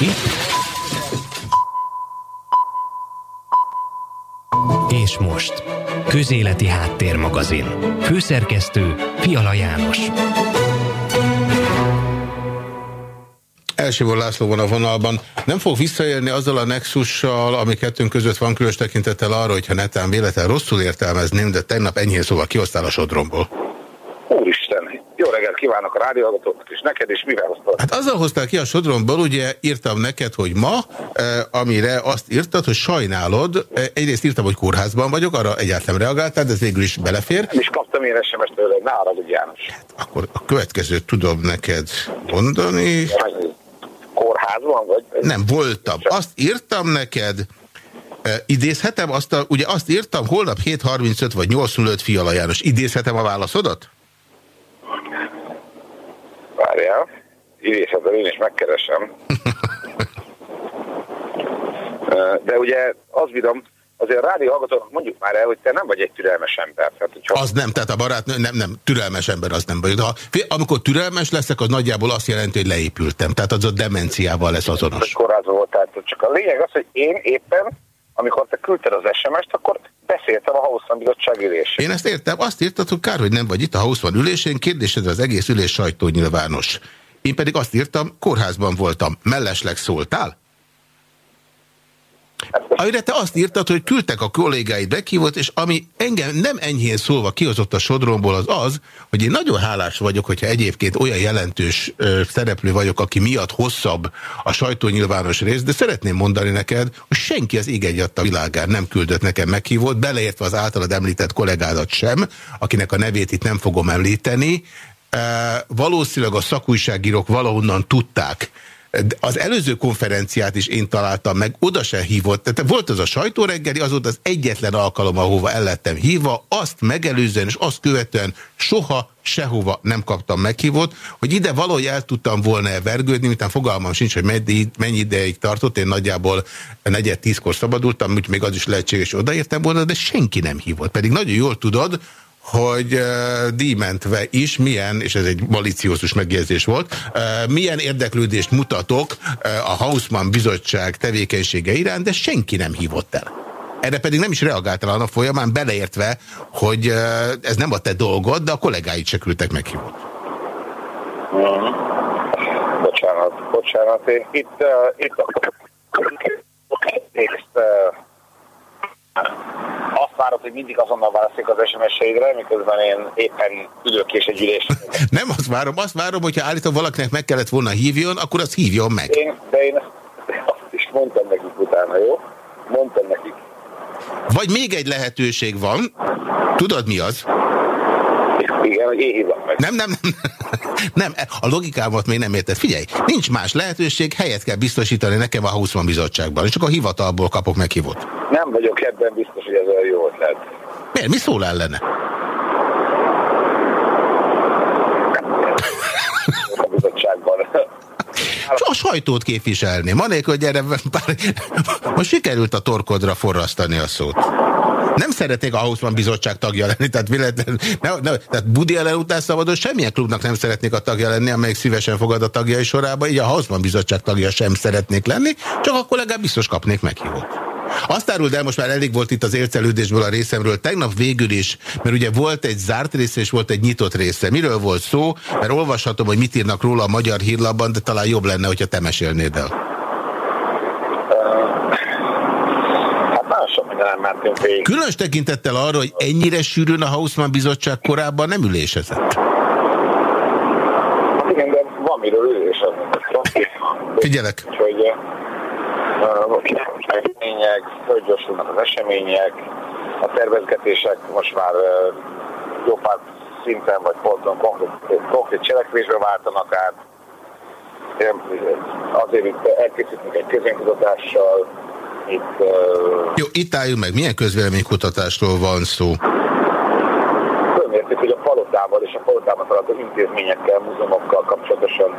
ki. És most, Közéleti Háttérmagazin. Főszerkesztő Fiala János. Elsőból László van a vonalban. Nem fog visszaélni azzal a nexussal, ami kettőnk között van különös tekintettel arra, hogyha netán véletlen rosszul értelmezném, de tegnap enyhén szóval kiosztál a sodromból. Reggelt kívánok a rádióhallgatóknak, és neked is mivel hoztad? Hát azzal hoztál ki a sodromból, ugye írtam neked, hogy ma, eh, amire azt írtad, hogy sajnálod, eh, egyrészt írtam, hogy kórházban vagyok, arra egyáltalán reagáltál, de ez végül is belefér. Nem is kaptam én SMS-t tőle, ne haragudj János. Akkor a következőt tudom neked mondani. Kórházban vagy? Nem, voltam. Azt írtam neked, eh, idézhetem, azt a, ugye azt írtam, holnap 7.35 vagy 8.05 Fiala János. Idézhetem a válaszodat? Várjál, idézhetem, én is megkeresem. De ugye azt bírom, azért a rádió hallgatónak mondjuk már el, hogy te nem vagy egy türelmes ember. Tehát, hogyha Az nem, tehát a barátnő, nem, nem, türelmes ember az nem vagyok. De ha, amikor türelmes leszek, az nagyjából azt jelenti, hogy leépültem. Tehát az a demenciával lesz azonos. kórházban voltál, csak a lényeg az, hogy én éppen, amikor te küldted az SMS-t, akkor beszéltem a Hauszan Bizottság ülésén. Én ezt értem, azt írtad, hogy kár, hogy nem vagy itt a House van ülésén, kérdésedre az egész ülés sajtó nyilvános. Én pedig azt írtam, kórházban voltam. Mellesleg szóltál? Amire te azt írtad, hogy küldtek a kollégáid meghívott, és ami engem nem enyhén szólva kihozott a sodromból az az, hogy én nagyon hálás vagyok, hogyha egyébként olyan jelentős szereplő vagyok, aki miatt hosszabb a sajtónyilvános rész, de szeretném mondani neked, hogy senki az ég egyatt a világán nem küldött nekem meghívót, beleértve az általad említett kollégádat sem, akinek a nevét itt nem fogom említeni. E, valószínűleg a szakújságírók valahonnan tudták, Az előző konferenciát is én találtam meg, oda se hívott. Tehát volt az a sajtóreggeli, az volt az egyetlen alkalom, ahova el lettem hívva, azt megelőzően és azt követően soha sehova nem kaptam meghívót, hogy ide valahogy el tudtam volna -e vergődni, miután fogalmam sincs, hogy mennyi, mennyi ideig tartott, én nagyjából negyed tízkor szabadultam, úgyhogy még az is lehetséges, hogy odaértem volna, de senki nem hívott. Pedig nagyon jól tudod, hogy uh, díjmentve is milyen, és ez egy maliciózus megjegyzés volt, uh, milyen érdeklődést mutatok uh, a Hausmann bizottság tevékenysége iránt, de senki nem hívott el. Erre pedig nem is reagáltál a folyamán, beleértve, hogy uh, ez nem a te dolgod, de a kollégáid se küldtek meghívót. Mhm. Bocsánat, bocsánat. Itt, uh, itt a... Ezt, uh, várod, hogy mindig azonnal válaszik az SMS-eidre, miközben én éppen ülök és egy ülés. Nem azt várom, azt várom, hogyha állítom valakinek meg kellett volna hívjon, akkor azt hívjon meg. Én, de én azt is mondtam nekik utána, jó? Mondtam nekik. Vagy még egy lehetőség van, tudod mi az? Igen, hogy én hívom meg. Nem, nem, nem. Nem, a logikámat még nem érted. Figyelj, nincs más lehetőség, helyet kell biztosítani nekem a Hausmann bizottságban, és csak a hivatalból kapok meghívót. Nem vagyok ebben biztos, hogy ez olyan jó ötlet. Miért? Mi szól ellene? A bizottságban. A sajtót képviselni. Manélkül, hogy erre bár... most sikerült a torkodra forrasztani a szót. Nem szeretnék a Hausmann bizottság tagja lenni, tehát, véletlen, ne, ne, tehát Budi ellen után szabadon semmilyen klubnak nem szeretnék a tagja lenni, amelyik szívesen fogad a tagjai sorába, így a Hausmann bizottság tagja sem szeretnék lenni, csak akkor legalább biztos kapnék meghívót. Azt áruld el, most már elég volt itt az ércelődésből a részemről, tegnap végül is, mert ugye volt egy zárt része és volt egy nyitott része. Miről volt szó? Mert olvashatom, hogy mit írnak róla a magyar hírlapban, de talán jobb lenne, hogyha te mesélnéd el. Hát nagyon mentünk végig. Különös tekintettel arra, hogy ennyire sűrűn a Hausmann bizottság korábban nem ülésezett. Hát igen, de van miről ülés. Figyelek. Úgyhogy események, fölgyorsulnak az események, a tervezgetések most már jó pár szinten vagy ponton konkrét, konkrét cselekvésbe váltanak át. Azért itt elkészítünk egy közénkutatással, itt uh, Jó, itt álljunk meg. Milyen közvéleménykutatásról van szó? fölmértük, hogy a palotával és a palotában található intézményekkel, múzeumokkal kapcsolatosan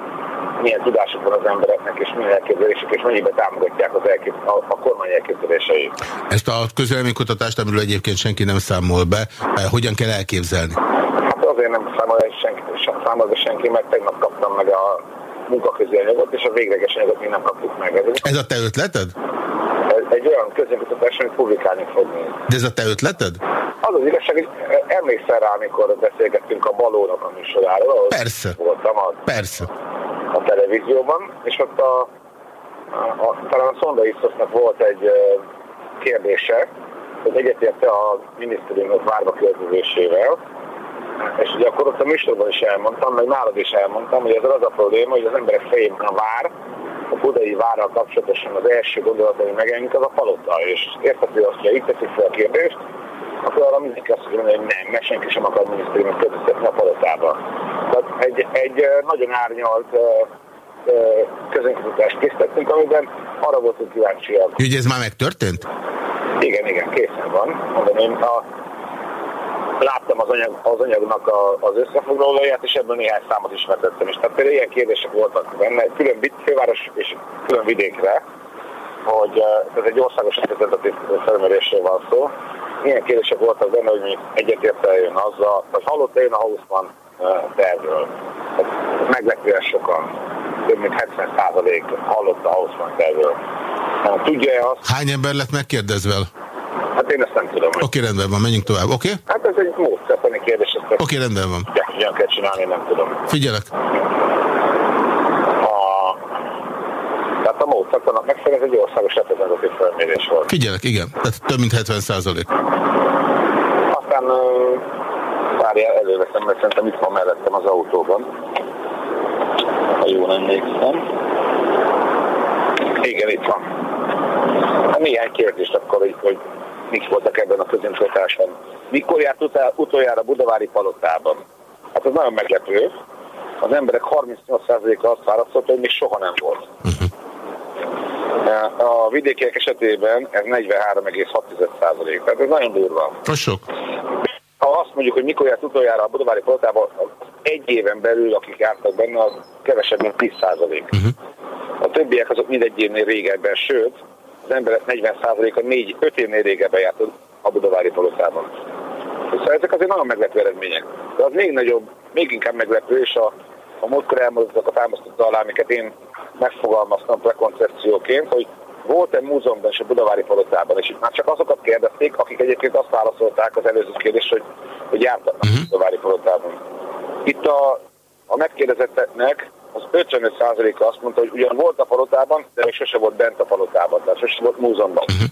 milyen tudásuk van az embereknek, és milyen elképzelések, és mennyiben támogatják az elkép, a, a kormány elképzeléseit. Ezt a közvéleménykutatást, amiről egyébként senki nem számol be, eh, hogyan kell elképzelni? Hát azért nem számol el senki, sem számol be senki, mert tegnap kaptam meg a munkaközi anyagot, és a végleges anyagot még nem kaptuk meg. Ez, ez a te ötleted? Egy olyan közönkutatás, amit publikálni fogni. De ez a te ötleted? Az az igazság, hogy emlékszel rá, amikor beszélgettünk a balónak a műsoráról. Persze. Voltam a, Persze. a televízióban, és ott a, a, a talán a Szonda Isztosznak volt egy kérdése, hogy egyetérte a minisztériumok várba költözésével, és ugye akkor ott a műsorban is elmondtam, meg nálad is elmondtam, hogy ez az a probléma, hogy az emberek fejében a vár, a budai várral kapcsolatosan az első gondolat, ami megjelenik, az a palota, és érthető azt, hogy itt teszik fel a kérdést, akkor arra mindenki azt mondja, hogy nem, mert senki sem akar minisztériumot költöztetni a palotába. Tehát egy, egy nagyon árnyalt közönkutatást készítettünk, amiben arra voltunk kíváncsiak. Ugye ez már megtörtént? Igen, igen, készen van. Mondom, én a, láttam az, anyag, az anyagnak a, az összefoglalóját, és ebből néhány számot ismertettem is. Tehát például ilyen kérdések voltak benne, külön főváros és külön vidékre, hogy ez egy országos reprezentatív felmérésről van szó. Milyen kérdések voltak benne, hogy mondjuk egyetért eljön azzal, vagy hallott eljön a Hausmann tervről. Meglepően sokan, több mint 70 százalék hallott a Hausmann tervről. Tudja-e azt? Hány ember lett megkérdezve? Hát én ezt nem tudom. Oké, okay, rendben van, menjünk tovább, oké? Okay? Hát ez egy módszertani kérdés. Oké, okay, rendben van. De hogyan kell csinálni, nem tudom. Figyelek. A... Tehát a módszertanak megfelelően egy országos reprezentatív felmérés volt. Figyelek, igen. Tehát több mint 70 százalék. Aztán várjál, előveszem, mert szerintem itt van mellettem az autóban. Ha jól emlékszem. Igen, itt van. Néhány kérdést akkor, hogy mik voltak ebben a közönkutatásban. Mikor járt utoljára Budavári palotában? Hát ez nagyon meglepő. Az emberek 38%-a azt választotta, hogy még soha nem volt. Uh-huh. A vidékiek esetében ez 43,6%. Tehát ez nagyon durva. Sok. Ha azt mondjuk, hogy mikor járt utoljára a Budavári palotában, egy éven belül, akik jártak benne, az kevesebb, mint 10%. Uh-huh. A többiek azok mindegy évnél régebben, sőt, az emberek 40%-a 4-5 évnél régebben járt a Budavári palotában. Szóval ezek azért nagyon meglepő eredmények. De az még nagyobb, még inkább meglepő, és a, a múltkor elmondottak támasztotta alá, amiket én megfogalmaztam prekoncepcióként, hogy volt-e múzeumban és a Budavári palotában, és itt már csak azokat kérdezték, akik egyébként azt válaszolták az előző kérdés, hogy, hogy jártak uh-huh. a Budavári palotában. Itt a, a megkérdezetteknek az 55%-a azt mondta, hogy ugyan volt a palotában, de még sose volt bent a palotában, tehát sose volt múzeumban. Uh-huh.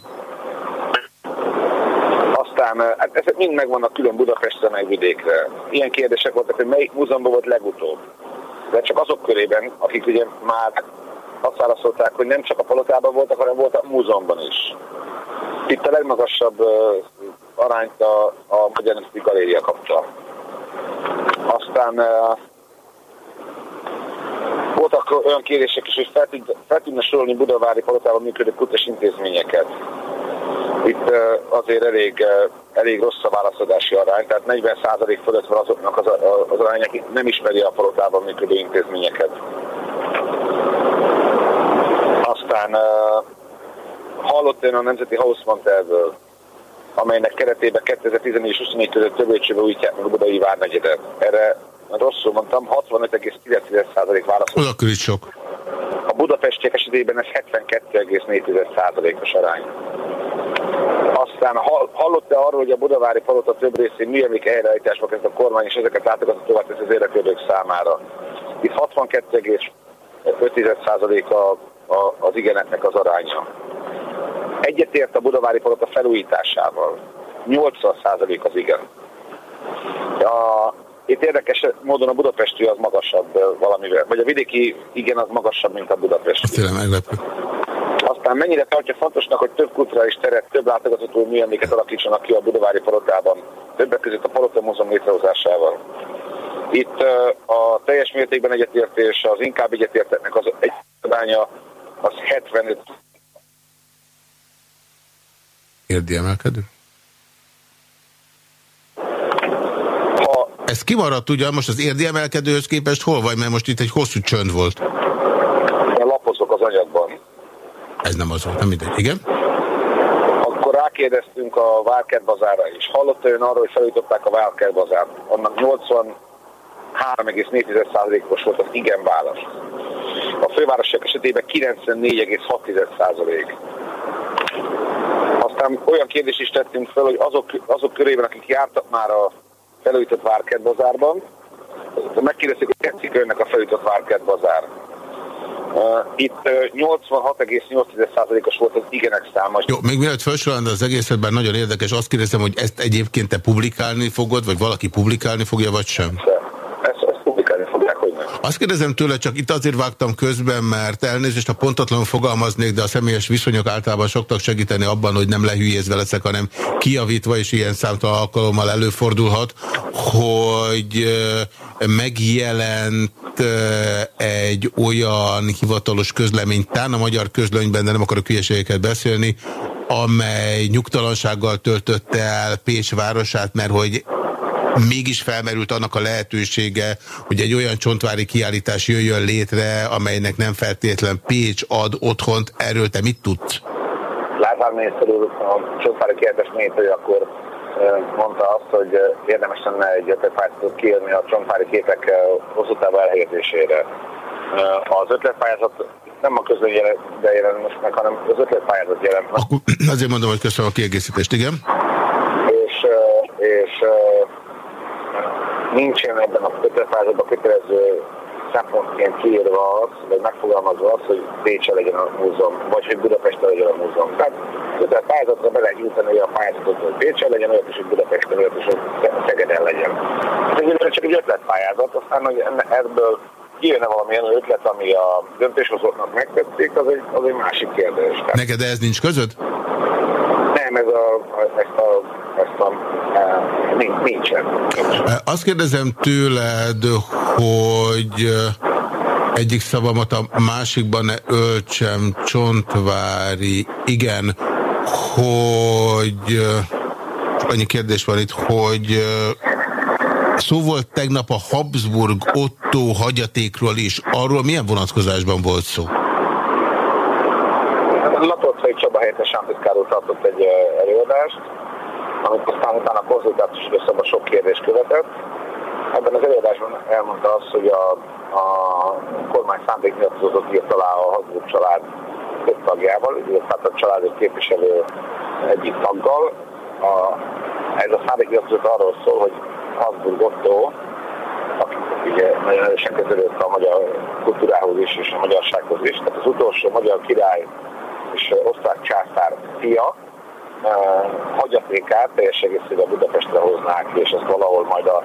Aztán eh, hát ezek mind megvannak külön Budapestre, meg vidékre. Ilyen kérdések voltak, hogy melyik múzeumban volt legutóbb. De csak azok körében, akik ugye már azt válaszolták, hogy nem csak a palotában voltak, hanem voltak múzeumban is. Itt a legmagasabb uh, arányt a, a Magyar Nemzeti Galéria kapta. Aztán uh, voltak olyan kérések is, hogy fel, tudna sorolni Budavári palotában működő kutas intézményeket. Itt azért elég, elég rossz a válaszadási arány, tehát 40% fölött van azoknak az, az arány, aki nem ismeri a palotában működő intézményeket. Aztán hallott én a Nemzeti Hausmann tervről, amelynek keretében 2014 és 24 között többölcsőbe újítják meg a Budai Várnegyedet. Erre rosszul mondtam, 65,9% válasz. Oda is sok. A budapestiek esetében ez 72,4%-os arány. Aztán hallott-e arról, hogy a budavári palota több részén műemlék helyreállításba kezd a kormány, és ezeket tovább tesz az érdeklődők számára. Itt 62,5% a, a, az igeneknek az aránya. Egyetért a budavári palota felújításával. 80% az igen. A, itt érdekes módon a budapesti az magasabb valamivel, vagy a vidéki igen az magasabb, mint a budapesti. Tényleg meglepő. Aztán mennyire tartja fontosnak, hogy több kulturális teret, több látogatható műemléket alakítsanak ki a Budavári Palotában, többek között a Palota Múzeum létrehozásával. Itt a teljes mértékben egyetértés, az inkább egyetértetnek az egyadánya az 75. Érdi emelkedő? Ez kimaradt ugye most az érdi emelkedőhöz képest hol vagy, mert most itt egy hosszú csönd volt. Én lapozok az anyagban. Ez nem az volt, nem mindegy. Igen? Akkor rákérdeztünk a Várkert bazára is. Hallott ön arról, hogy felújították a Várkert bazárt. Annak 83,4%-os volt az igen válasz. a fővárosok esetében 94,6%. Aztán olyan kérdést is tettünk fel, hogy azok, azok körében, akik jártak már a felújított Várkert bazárban, megkérdezték, hogy tetszik önnek a felújított Várkert bazár. Itt uh, 86,8%-os volt az igenek száma. Jó, még mielőtt felsorolod az egészet, nagyon érdekes, azt kérdezem, hogy ezt egyébként te publikálni fogod, vagy valaki publikálni fogja, vagy sem? Ezt, ezt publikálni fogják, hogy nem. Azt kérdezem tőle, csak itt azért vágtam közben, mert elnézést, a pontatlan fogalmaznék, de a személyes viszonyok általában soktak segíteni abban, hogy nem lehülyézve leszek, hanem kiavítva, és ilyen számtalan alkalommal előfordulhat, hogy megjelent egy olyan hivatalos közlemény, tán a magyar közlönyben, de nem akarok hülyeségeket beszélni, amely nyugtalansággal töltötte el Pécs városát, mert hogy mégis felmerült annak a lehetősége, hogy egy olyan csontvári kiállítás jöjjön létre, amelynek nem feltétlen Pécs ad otthont. Erről te mit tudsz? Lázár miniszter úr a csontvári kiállítás hogy akkor mondta azt, hogy érdemes lenne egy ötletpályázatot kiírni a csontvári képek hosszú távú elhelyezésére. Az ötletpályázat nem a közöngyre jelen most meg, hanem az ötletpályázat jelent meg. Akkor azért mondom, hogy köszönöm a kiegészítést, igen. És, és nincsen ebben a ötletpályázatban kötelező szempontként kiírva az, vagy megfogalmazva az, hogy Bécsel legyen a múzeum, vagy hogy Budapesten legyen a múzeum. Tehát ötlet pályázatra be lehet nyújtani a pályázatot, hogy Bécsel legyen, olyat is, hogy Budapesten, olyat is, hogy Szegeden legyen. Ez egyébként csak egy ötletpályázat, aztán hogy ebből kijönne valamilyen ötlet, ami a döntéshozóknak megtetszik, az egy, az egy másik kérdés. Tehát... Neked ez nincs között? Nem, ez a, ezt a, ezt a e, nincsen. Azt kérdezem tőled, hogy egyik szavamat a másikban ne öltsem, Csontvári, igen, hogy annyi kérdés van itt, hogy szó volt tegnap a Habsburg Otto hagyatékról is. Arról milyen vonatkozásban volt szó? Latolcai Csaba helyettes államtitkár tartott egy előadást, amit aztán utána a konzultációs időszakban sok kérdés követett. Ebben az előadásban elmondta azt, hogy a, a kormány szándéknyilatkozatot írt alá a Habsburg család több tagjával, tehát a családot képviselő egyik taggal. A, ez a szándéknyilatkozat arról szól, hogy Habsburg Otto, aki ugye nagyon erősen kötődött a magyar kultúrához is, és a magyarsághoz is, tehát az utolsó magyar király és osztrák császár fia, hagyatékát teljes egészében Budapestre hoznák, és ezt valahol majd a,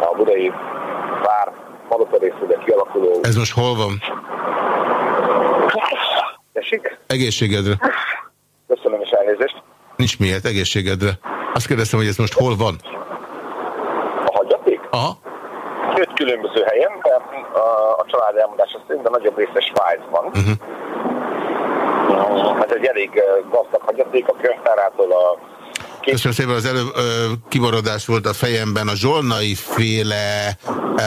a budai vár palota részében kialakuló... Ez most hol van? Tessék? Egészségedre. Köszönöm is elnézést. Nincs miért, egészségedre. Azt kérdeztem, hogy ez most hol van? A hagyaték? Aha. Öt különböző helyen, de a, a család elmondása szerint, de nagyobb része Svájcban. Uh -huh. Ez egy elég gazdag hagyaték, a könyvtárától a Köszönöm szépen, az előbb ö, kimaradás volt a fejemben. A zsolnai féle ö,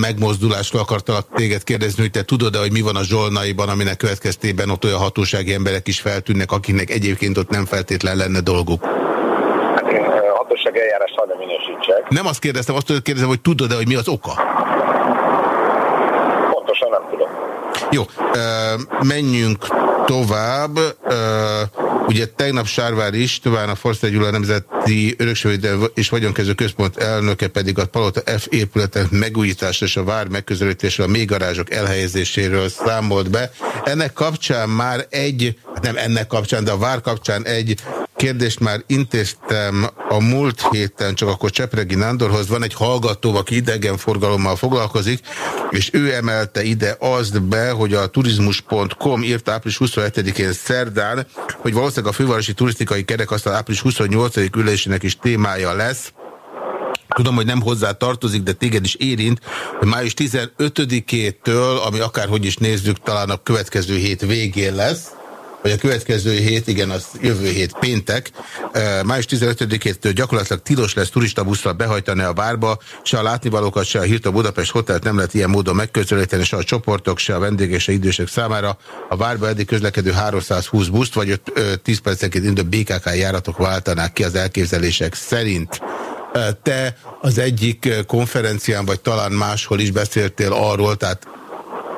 megmozdulásról akartalak téged kérdezni, hogy te tudod-e, hogy mi van a zsolnaiban, aminek következtében ott olyan hatósági emberek is feltűnnek, akiknek egyébként ott nem feltétlen lenne dolguk? Hát én hatósági eljárás nem minősítsek. Nem azt kérdeztem, azt kérdezem, hogy tudod-e, hogy mi az oka? Pontosan nem tudom. Jó, menjünk tovább. Ugye tegnap Sárvár István, a Forster Gyula Nemzeti Örökségvédelmi és Vagyonkező Központ elnöke pedig a Palota F épületek megújítása és a vár megközelítésről, a mélygarázsok elhelyezéséről számolt be. Ennek kapcsán már egy, hát nem ennek kapcsán, de a vár kapcsán egy kérdést már intéztem a múlt héten, csak akkor Csepregi Nándorhoz. Van egy hallgató, aki idegenforgalommal foglalkozik, és ő emelte ide azt be, hogy a turizmus.com írt április 27-én szerdán, hogy valószínűleg a fővárosi turisztikai kerekasztal április 28 ülésének is témája lesz, Tudom, hogy nem hozzá tartozik, de téged is érint, hogy május 15-től, ami akárhogy is nézzük, talán a következő hét végén lesz, vagy a következő hét, igen, az jövő hét péntek, május 15-től gyakorlatilag tilos lesz turistabusszal behajtani a várba, se a látnivalókat, se a Hirta Budapest hotelt nem lehet ilyen módon megközelíteni, se a csoportok, se a vendégek, se idősek számára. A várba eddig közlekedő 320 buszt, vagy 10 percenként indő BKK járatok váltanák ki az elképzelések szerint. Te az egyik konferencián, vagy talán máshol is beszéltél arról, tehát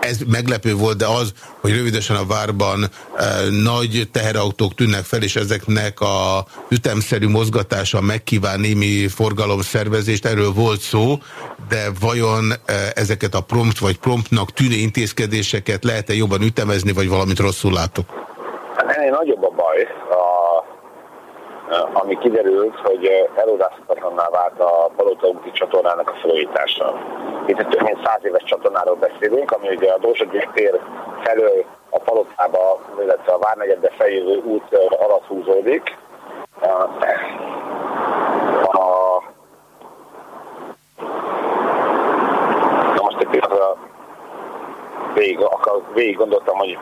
ez meglepő volt, de az, hogy rövidesen a várban e, nagy teherautók tűnnek fel, és ezeknek a ütemszerű mozgatása megkíván némi forgalomszervezést, erről volt szó, de vajon e, ezeket a prompt vagy promptnak tűnő intézkedéseket lehet-e jobban ütemezni, vagy valamit rosszul látok? Hát ennél nagyobb a baj, a, ami kiderült, hogy elodázhatatlanná vált a Palota csatornának a felújítása. Itt több mint száz éves csatornáról beszélünk, ami ugye a Dózsa tér felől a Palotába, illetve a Várnegyedbe feljövő út alatt húzódik. A, na most egy pillanatra végig, akar, végig gondoltam, hogy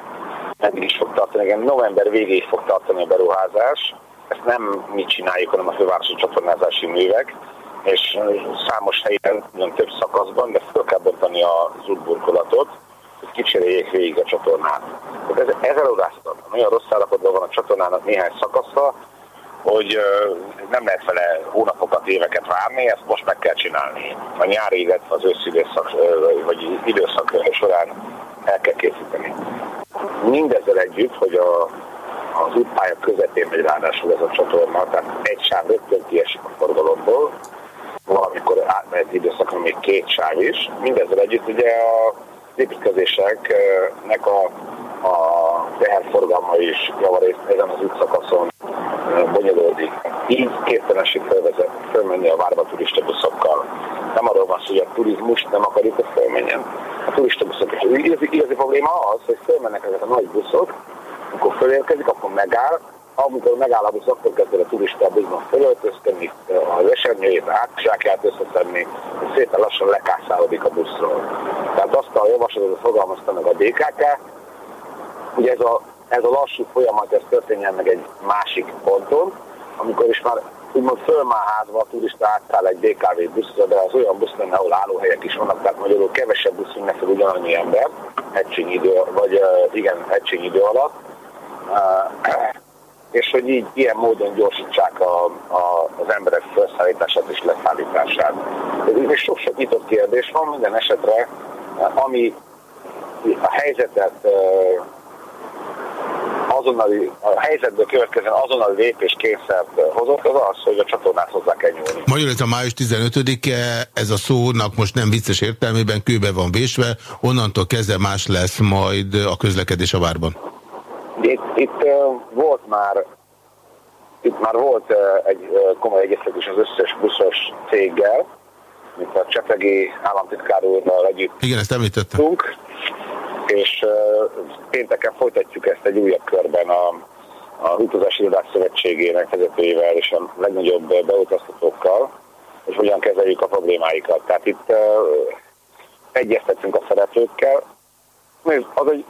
meddig is fog tartani. Igen, november végéig fog tartani a beruházás. Ezt nem mi csináljuk, hanem a fővárosi csatornázási művek, és számos helyen, nem több szakaszban, de fel kell bontani az útburkolatot, hogy kicseréljék végig a csatornát. Tehát ez, ez elodázhatatlan. Olyan rossz állapotban van a csatornának néhány szakasza, hogy nem lehet vele hónapokat, éveket várni, ezt most meg kell csinálni. A nyári, illetve az őszi időszak, vagy időszak során el kell készíteni. Mindezzel együtt, hogy a, az útpálya közepén megy ráadásul ez a csatorna, tehát egy sáv rögtön kiesik a forgalomból, valamikor átmenet időszakon még két sáv is. Mindezzel együtt ugye a építkezéseknek a, a teherforgalma is javarészt ezen az útszakaszon bonyolódik. Így képtelenség felvezet, fölmenni a várba turista buszokkal. Nem arról van szó, hogy a turizmus nem akarjuk, hogy fölmenjen. A turista buszok is. Igazi, igazi probléma az, hogy fölmennek ezek a nagy buszok, amikor fölérkezik, akkor megáll, amikor megáll a busz, akkor kezd a turista buszban fölöltözteni, az esernyőjét átzsákját összeszedni, és szépen lassan lekászálódik a buszról. Tehát azt a javaslatot fogalmazta meg a DKK, hogy ez a, ez a lassú folyamat, ez történjen meg egy másik ponton, amikor is már úgymond fölmáházva a turista átszáll egy BKV buszra, de az olyan busz lenne, ahol állóhelyek is vannak, tehát magyarul kevesebb busz vinne fel ugyanannyi ember, egység idő, vagy igen, egység idő alatt, és hogy így ilyen módon gyorsítsák a, a, az emberek felszállítását és leszállítását. Ez is sok-sok nyitott kérdés van, minden esetre, ami a helyzetet azonnali, a helyzetből következően azonnali lépés kényszert hozott, az az, hogy a csatornát hozzá kell nyúlni. Magyarul a május 15-e, ez a szónak most nem vicces értelmében kőbe van vésve, onnantól kezdve más lesz majd a közlekedés a várban. Itt, itt volt már itt már volt egy komoly egyeztetés az összes buszos céggel, mint a Csepegi államtitkár úrral együtt. Igen, ezt említettem és pénteken folytatjuk ezt egy újabb körben a, a Utazási Irodák Szövetségének vezetőivel és a legnagyobb beutaztatókkal, és hogyan kezeljük a problémáikat. Tehát itt egyeztetünk a szereplőkkel. Az egy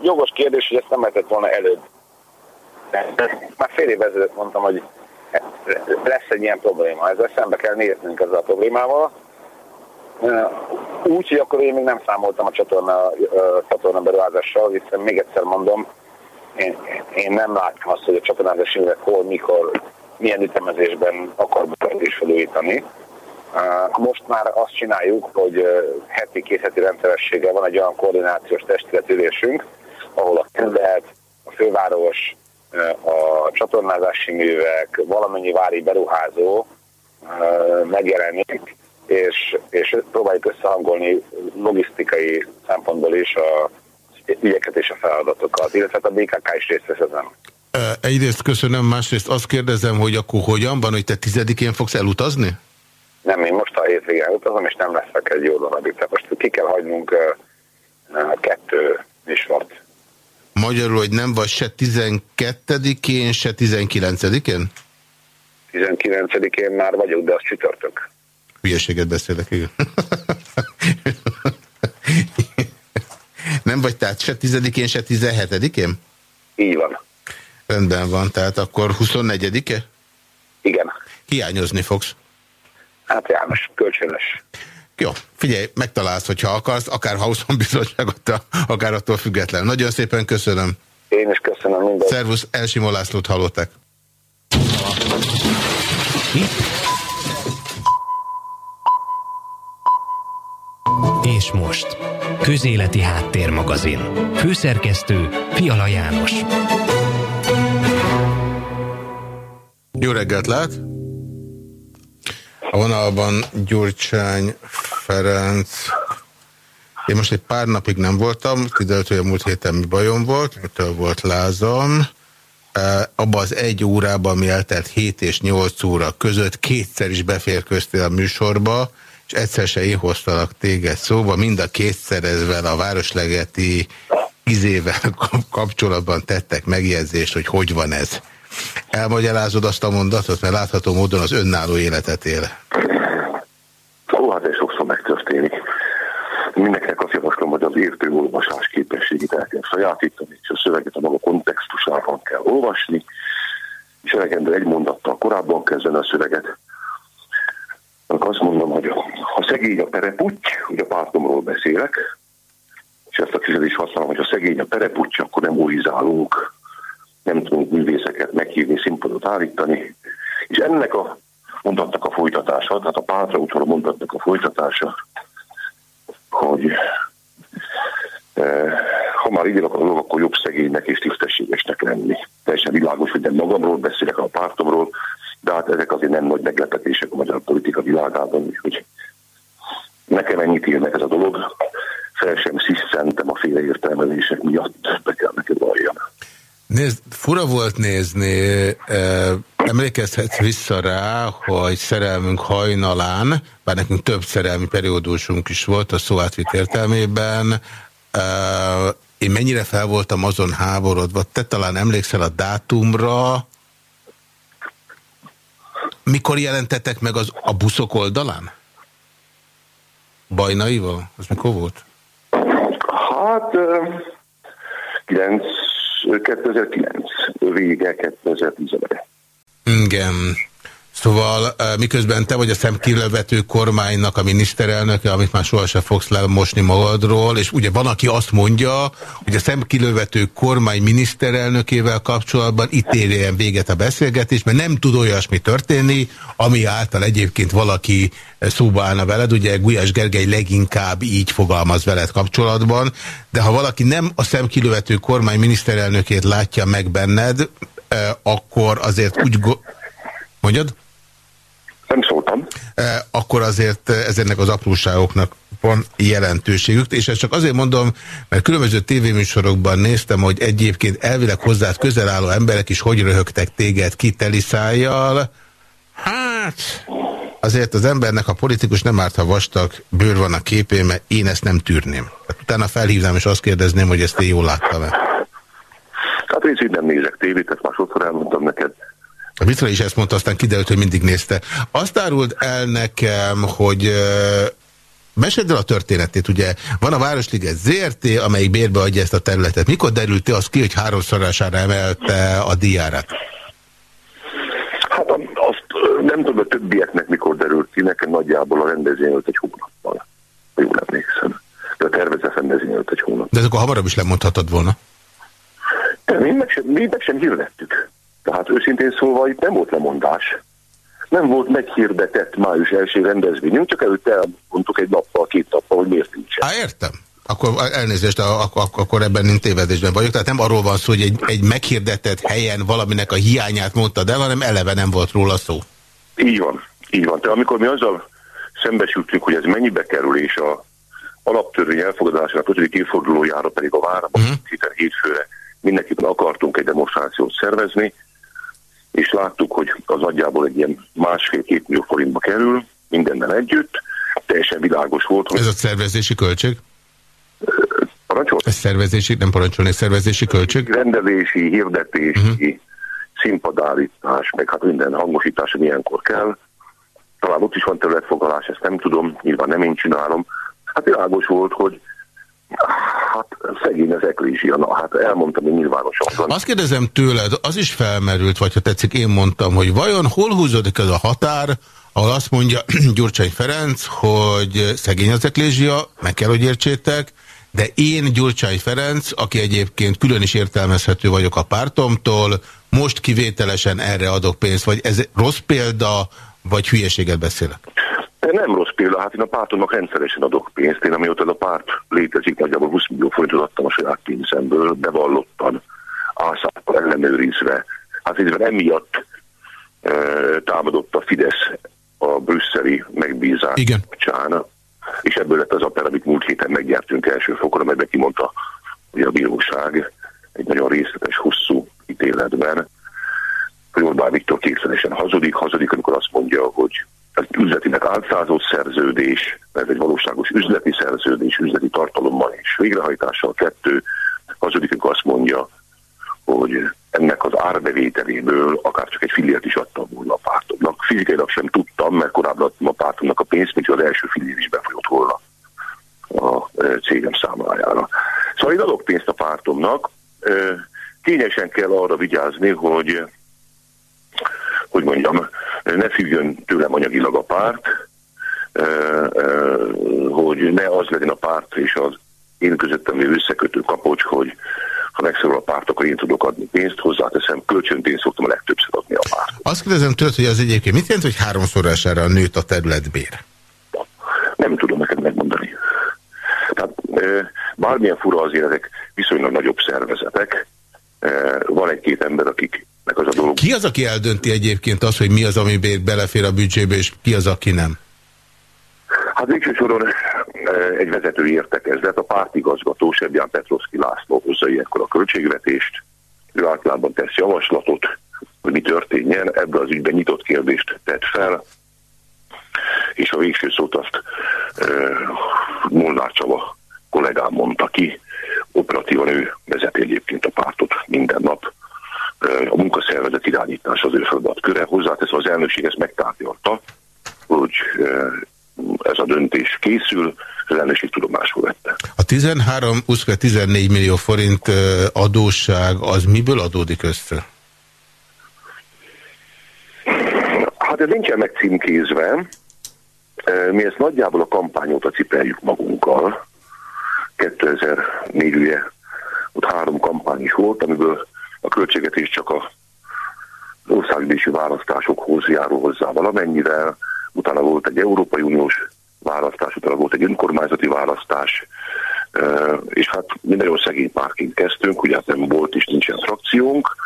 jogos kérdés, hogy ezt nem lehetett volna előbb. Már fél év ezelőtt mondtam, hogy lesz egy ilyen probléma. Ezzel szembe kell néznünk ezzel a problémával, úgy, hogy akkor én még nem számoltam a csatorna, csatorna beruházással, hiszen még egyszer mondom, én, én nem látom azt, hogy a csatornázási művek hol, mikor, milyen ütemezésben akar is felújítani. Most már azt csináljuk, hogy heti készleti rendszerességgel van egy olyan koordinációs testületülésünk, ahol a kerület, a főváros, a csatornázási művek, valamennyi vári beruházó megjelenik, és, és próbáljuk összehangolni logisztikai szempontból is a ügyeket és a feladatokat, illetve hát a BKK is részt vesz ezen. Egyrészt köszönöm, másrészt azt kérdezem, hogy akkor hogyan van, hogy te tizedikén fogsz elutazni? Nem, én most a hétvégén utazom, és nem leszek egy jó darabig. Tehát most ki kell hagynunk uh, kettő műsort. Magyarul, hogy nem vagy se 12-én, se 19-én? 19-én már vagyok, de az csütörtök. Hülyeséget beszélek, igen. Nem vagy tehát se 10-én, se 17-én? Így van. Rendben van, tehát akkor 24-e? Igen. Hiányozni fogsz? Hát János, kölcsönös. Jó, figyelj, megtalálsz, hogyha akarsz, akár Hauszon bizottságot, akár attól független. Nagyon szépen köszönöm. Én is köszönöm mindent. Szervusz, Elsimó Lászlót hallották. És most. Közéleti Háttérmagazin. Főszerkesztő Fiala János. Jó reggelt lát! A vonalban Gyurcsány Ferenc. Én most egy pár napig nem voltam, kiderült, hogy a múlt héten mi bajom volt, mitől volt lázam. Abba az egy órában, ami eltelt 7 és 8 óra között kétszer is beférköztél a műsorba, és egyszer se én hoztalak téged szóba, mind a kétszerezvel a Városlegeti izével kapcsolatban tettek megjegyzést, hogy hogy van ez. Elmagyarázod azt a mondatot, mert látható módon az önálló életet él. Ó, hát ez sokszor megtörténik. Mindenkinek azt javaslom, hogy az értő olvasás képességét el kell sajátítani, és a szöveget a maga kontextusában kell olvasni, és elegendő egy mondattal korábban kezdeni a szöveget. Akkor azt mondom, hogy ha szegény a pereputy, hogy a pártomról beszélek, és ezt a is használom, hogy ha szegény a pereputy, akkor nem újizálunk, nem tudunk művészeket meghívni, színpadot állítani, és ennek a mondatnak a folytatása, tehát a Pátra útról mondatnak a folytatása, hogy eh, ha már így a dolog, akkor jobb szegénynek és tisztességesnek lenni. Teljesen világos, hogy nem magamról beszélek, a pártomról, de hát ezek azért nem nagy meglepetések a magyar politika világában, úgyhogy nekem ennyit írnek ez a dolog, fel sem sziszentem a félreértelmezések miatt, be kell neked valljam. Nézd, fura volt nézni, emlékezhetsz vissza rá, hogy szerelmünk hajnalán, bár nekünk több szerelmi periódusunk is volt a szó átvitt értelmében, én mennyire fel voltam azon háborodva, te talán emlékszel a dátumra, mikor jelentettek meg az, a buszok oldalán? Bajnaival? Az mikor volt? Hát 9 2009 vége 2011. Igen. Szóval miközben te vagy a szemkilövető kormánynak a miniszterelnöke, amit már sohasem fogsz lemosni magadról, és ugye van, aki azt mondja, hogy a szemkilövető kormány miniszterelnökével kapcsolatban itt érjen véget a beszélgetés, mert nem tud olyasmi történni, ami által egyébként valaki szóba állna veled, ugye Gulyás Gergely leginkább így fogalmaz veled kapcsolatban, de ha valaki nem a szemkilövető kormány miniszterelnökét látja meg benned, akkor azért úgy... Mondjad? Szóltam. Akkor azért ezeknek az apróságoknak van jelentőségük, és ezt csak azért mondom, mert különböző tévéműsorokban néztem, hogy egyébként elvileg hozzád közel álló emberek is hogy röhögtek téged ki teliszájjal. Hát, azért az embernek a politikus nem árt, ha vastag bőr van a képén, mert én ezt nem tűrném. Hát utána felhívnám, és azt kérdezném, hogy ezt én jól láttam-e. Hát én nem nézek tévét, ezt másodszor elmondtam neked. A Mitra is ezt mondta, aztán kiderült, hogy mindig nézte. Azt árult el nekem, hogy Mesedd el a történetét, ugye van a Városliget ZRT, amelyik bérbe adja ezt a területet. Mikor derült az ki, hogy háromszorosára emelte a diárát? Hát azt nem tudom, a többieknek mikor derült ki, nekem nagyjából a rendezvény előtt egy hónappal. Jól emlékszem. De a tervezett rendezvény előtt egy hónap. De akkor hamarabb is lemondhatod volna? De mi meg sem, mi meg sem hirdettük. Tehát őszintén szólva itt nem volt lemondás. Nem volt meghirdetett május első rendezvényünk, csak előtte elmondtuk egy nappal, két nappal, hogy miért nincs. Á, értem. Akkor elnézést, akkor, akkor ebben én tévedésben vagyok. Tehát nem arról van szó, hogy egy, egy meghirdetett helyen valaminek a hiányát mondta el, hanem eleve nem volt róla szó. Így van, így van. Tehát amikor mi azzal szembesültünk, hogy ez mennyibe kerül, és a alaptörvény elfogadásának 5. évfordulójára pedig a váram uh -huh. hétfőre mindenképpen akartunk egy demonstrációt szervezni, és láttuk, hogy az nagyjából egy ilyen másfél-két millió forintba kerül, mindennel együtt. Teljesen világos volt. Hogy Ez a szervezési költség? Parancsol? Ez szervezési, nem parancsolni, szervezési költség? Rendelési, hirdetési, uh -huh. színpadállítás, meg hát minden hangosítás, ilyenkor kell. Talán ott is van területfoglalás, ezt nem tudom, nyilván nem én csinálom. Hát világos volt, hogy Hát szegény az eklézsia, na hát elmondtam én nyilvánosan. Azt kérdezem tőled, az is felmerült, vagy ha tetszik, én mondtam, hogy vajon hol húzódik ez a határ, ahol azt mondja Gyurcsány Ferenc, hogy szegény az eklézsia, meg kell, hogy értsétek, de én Gyurcsány Ferenc, aki egyébként külön is értelmezhető vagyok a pártomtól, most kivételesen erre adok pénzt, vagy ez rossz példa, vagy hülyeséget beszélek? Nem rossz példa, hát én a pártomnak rendszeresen adok pénzt. Én amióta ez a párt létezik, nagyjából 20 millió forintot adtam a saját pénzemből, bevallottan, ászától ellenőrizve. Hát ez emiatt e, támadott a Fidesz a brüsszeli megbízás Igen. Csána, és ebből lett az a per, amit múlt héten meggyertünk első fokon, amelyben kimondta, hogy a bíróság egy nagyon részletes, hosszú ítéletben, hogy Orbán Viktor képzelesen hazudik, hazudik, amikor azt mondja, hogy ez üzletinek álszázott szerződés, ez egy valóságos üzleti szerződés, üzleti tartalommal és végrehajtással. Kettő, hazudik, amikor azt mondja, hogy ennek az árbevételéből akár csak egy fillért is adtam volna a pártomnak. Fizikailag sem tudtam, mert korábban adtam a pártomnak a pénzt, mint az első fillér is befolyott volna a e, cégem számlájára. Szóval én adok pénzt a pártomnak, e, kényesen kell arra vigyázni, hogy hogy mondjam, ne függjön tőlem anyagilag a párt, hogy ne az legyen a párt és az én közöttem lévő összekötő kapocs, hogy ha megszorul a párt, akkor én tudok adni pénzt, hozzáteszem, kölcsönt én szoktam a legtöbbször adni a párt. Azt kérdezem tőled, hogy az egyébként mit jelent, hogy háromszorosára nőtt a területbér? Nem tudom neked megmondani. Tehát bármilyen fura azért ezek viszonylag nagyobb szervezetek. Van egy-két ember, akiknek az a dolog... Ki az, aki eldönti egyébként azt, hogy mi az, ami belefér a büdzsébe, és ki az, aki nem? Hát végső soron egy vezetői értekezlet, a pártigazgató Sebján Petrovszki László hozza ilyenkor a költségvetést, ő általában tesz javaslatot, hogy mi történjen, ebből az ügyben nyitott kérdést tett fel, és a végső szót azt e, Molnár Csaba kollégám mondta ki, operatívan ő vezeti egyébként a pártot minden nap, a munkaszervezet irányítás az ő feladat köre, hozzátesz az elnökség ezt megtárgyalta, hogy ez a döntés készül, az elnökség tudomásul vette. A 13, 14 millió forint adósság az miből adódik össze? Hát ez nincsen megcímkézve. Mi ezt nagyjából a kampány óta cipeljük magunkkal. 2004 ugye ott három kampány is volt, amiből a költségetés csak a országgyűlési választásokhoz járul hozzá valamennyivel, utána volt egy Európai Uniós választás, utána volt egy önkormányzati választás, és hát mi nagyon szegény párként kezdtünk, ugye hát nem volt és nincsen frakciónk,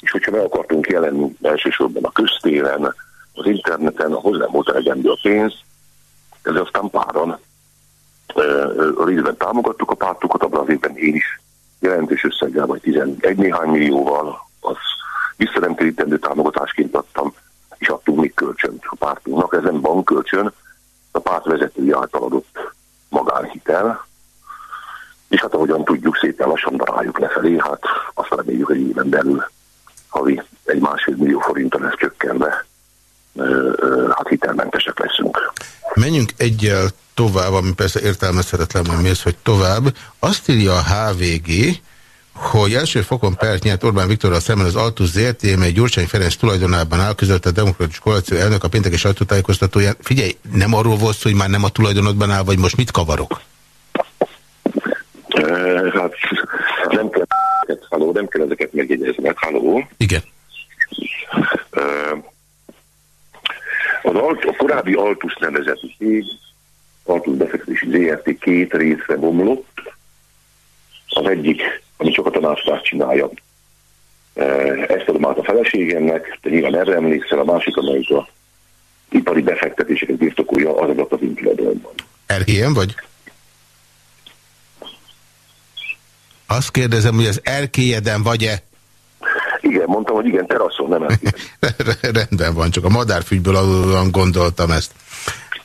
és hogyha meg akartunk jelenni elsősorban a köztéren, az interneten, ahhoz nem volt elegendő a pénz, ez aztán páran részben támogattuk a pártokat, abban az évben én is jelentős összeggel, vagy 11 néhány millióval, az visszanemtérítendő támogatásként adtam, és adtunk még kölcsönt a pártunknak. Ez nem bankkölcsön, a párt vezetői által adott magánhitel, és hát ahogyan tudjuk, szépen lassan daráljuk lefelé, hát azt reméljük, hogy éven belül havi egy másfél millió forinton lesz csökkenve, hát hitelmentesek leszünk. Menjünk egyel tovább, ami persze értelmezhetetlen, hogy mész, hogy tovább. Azt írja a HVG, hogy első fokon pert nyert Orbán Viktorral szemben az Altus ZRT, mely Gyurcsány Ferenc tulajdonában áll, között a Demokratikus Koalíció elnök a pénteki sajtótájékoztatóján. Figyelj, nem arról volt hogy már nem a tulajdonodban áll, vagy most mit kavarok? hát nem kell, halló, nem kell ezeket megjegyezni, hát halló. Igen. Az Alt, a korábbi Altus nevezetű cég, Altus befektetési ZRT két részre bomlott. Az egyik ami csak a tanácstár csinálja. E, ezt adom át a feleségemnek, de nyilván erre emlékszel, a másik, amelyik a ipari befektetéseket birtokolja, az adat az intudatlanban. Erhélyen vagy? Azt kérdezem, hogy az erkélyeden vagy-e? Igen, mondtam, hogy igen, teraszon, nem Rendben van, csak a madárfügyből gondoltam ezt.